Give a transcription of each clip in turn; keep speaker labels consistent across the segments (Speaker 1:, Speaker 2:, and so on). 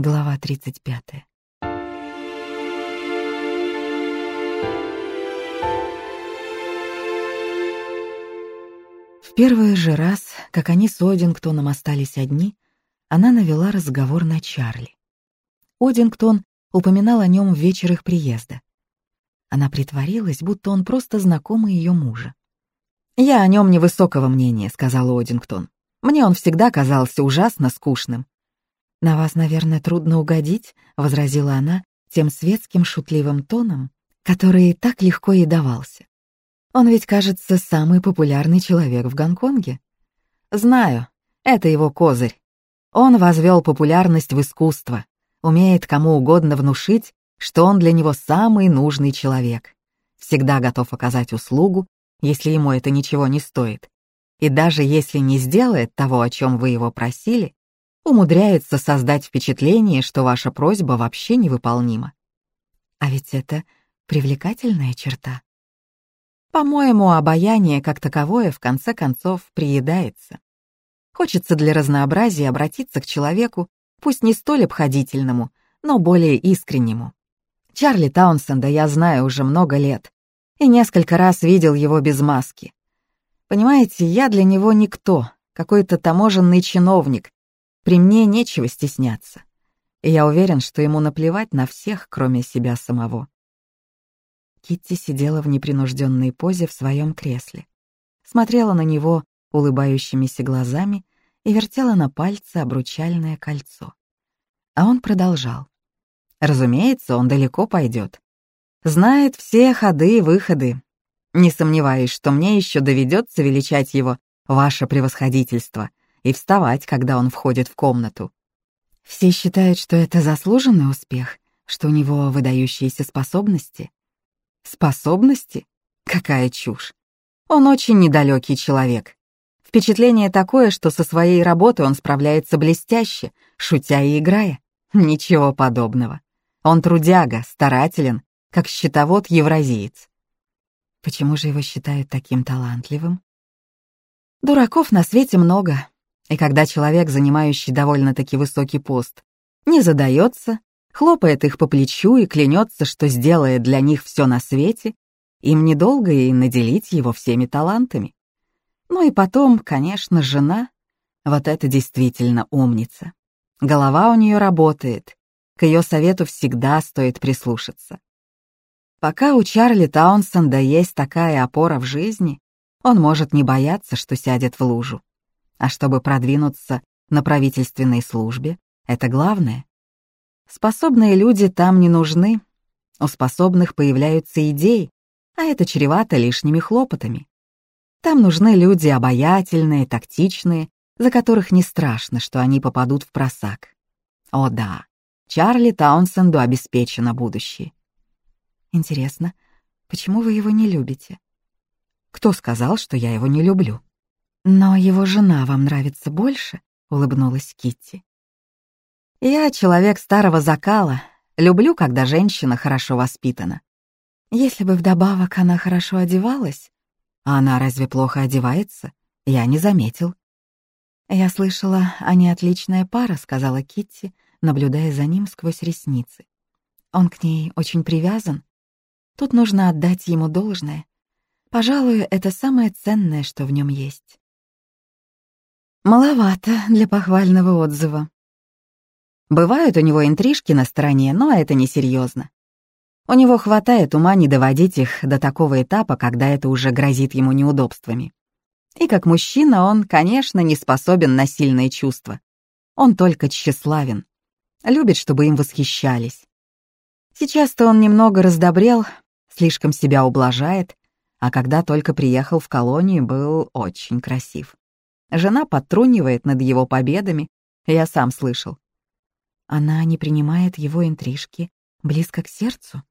Speaker 1: Глава 35. В первый же раз, как они с Одингтоном остались одни, она навела разговор на Чарли. Одингтон упоминал о нем в вечер их приезда. Она притворилась, будто он просто знакомый ее мужа. «Я о нем невысокого мнения», — сказал Одингтон. «Мне он всегда казался ужасно скучным. «На вас, наверное, трудно угодить», — возразила она тем светским шутливым тоном, который так легко ей давался. «Он ведь, кажется, самый популярный человек в Гонконге». «Знаю, это его козырь. Он возвел популярность в искусство, умеет кому угодно внушить, что он для него самый нужный человек. Всегда готов оказать услугу, если ему это ничего не стоит. И даже если не сделает того, о чем вы его просили, умудряется создать впечатление, что ваша просьба вообще невыполнима. А ведь это привлекательная черта. По-моему, обаяние как таковое в конце концов приедается. Хочется для разнообразия обратиться к человеку, пусть не столь обходительному, но более искреннему. Чарли Таунсенда я знаю уже много лет и несколько раз видел его без маски. Понимаете, я для него никто, какой-то таможенный чиновник, при мне нечего стесняться. И я уверен, что ему наплевать на всех, кроме себя самого. Китти сидела в непринужденной позе в своем кресле, смотрела на него улыбающимися глазами и вертела на пальце обручальное кольцо. А он продолжал. Разумеется, он далеко пойдет. Знает все ходы и выходы. Не сомневаюсь, что мне еще доведется величать его «Ваше превосходительство», и вставать, когда он входит в комнату. Все считают, что это заслуженный успех, что у него выдающиеся способности. Способности? Какая чушь. Он очень недалекий человек. Впечатление такое, что со своей работой он справляется блестяще, шутя и играя. Ничего подобного. Он трудяга, старателен, как счетовод-евразиец. Почему же его считают таким талантливым? Дураков на свете много, и когда человек, занимающий довольно-таки высокий пост, не задается, хлопает их по плечу и клянется, что сделает для них все на свете, им недолго и наделить его всеми талантами. Ну и потом, конечно, жена, вот это действительно умница. Голова у нее работает, к ее совету всегда стоит прислушаться. Пока у Чарли Таунсенда есть такая опора в жизни, он может не бояться, что сядет в лужу. А чтобы продвинуться на правительственной службе, это главное. Способные люди там не нужны. У способных появляются идеи, а это чревато лишними хлопотами. Там нужны люди обаятельные, тактичные, за которых не страшно, что они попадут в просак. О да, Чарли Таунсенду обеспечено будущее. Интересно, почему вы его не любите? Кто сказал, что я его не люблю? «Но его жена вам нравится больше?» — улыбнулась Китти. «Я человек старого закала, люблю, когда женщина хорошо воспитана. Если бы вдобавок она хорошо одевалась...» «А она разве плохо одевается? Я не заметил». «Я слышала, они отличная пара», — сказала Китти, наблюдая за ним сквозь ресницы. «Он к ней очень привязан. Тут нужно отдать ему должное. Пожалуй, это самое ценное, что в нем есть». Маловато для похвального отзыва. Бывают у него интрижки на стороне, но это несерьезно. У него хватает ума не доводить их до такого этапа, когда это уже грозит ему неудобствами. И как мужчина он, конечно, не способен на сильные чувства. Он только тщеславен. Любит, чтобы им восхищались. Сейчас-то он немного раздобрел, слишком себя ублажает, а когда только приехал в колонию, был очень красив. Жена подтрунивает над его победами, я сам слышал. Она не принимает его интрижки близко к сердцу?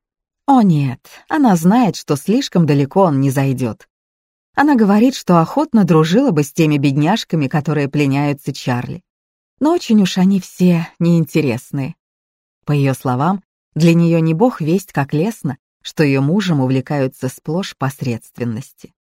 Speaker 1: О нет, она знает, что слишком далеко он не зайдет. Она говорит, что охотно дружила бы с теми бедняжками, которые пленяются Чарли. Но очень уж они все неинтересные. По ее словам, для нее не бог весть как лестно, что ее мужем увлекаются сплошь посредственности.